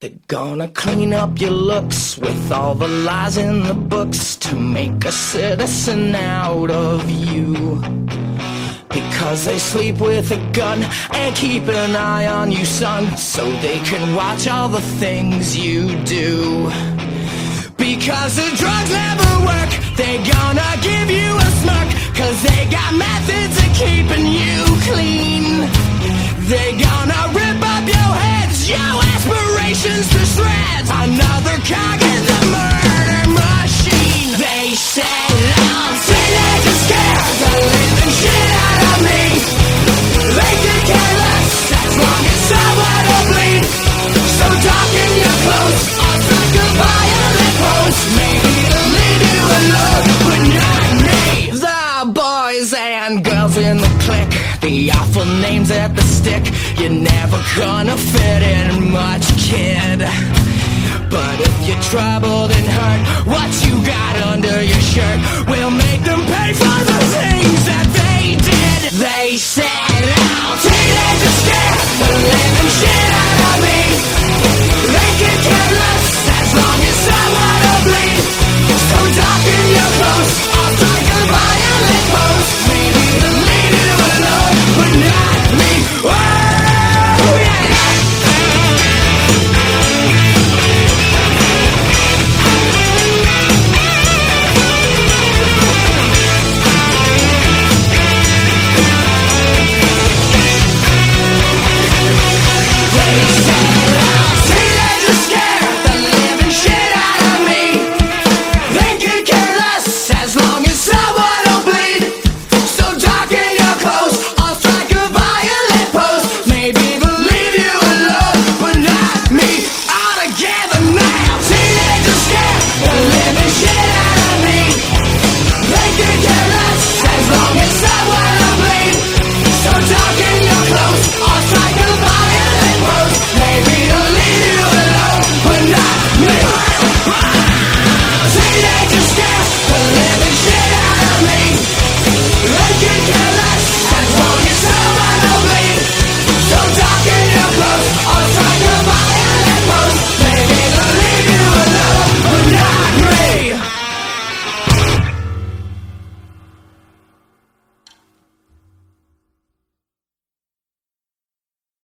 They're gonna clean up your looks with all the lies in the books to make a citizen out of you. Because they sleep with a gun and keep an eye on you, son, so they can watch all the things you do. Because the drugs never work, they gonna shreds. Another cog at the stick. You're never gonna fit in much, kid. But if you're troubled and hurt, what you got under your shirt will make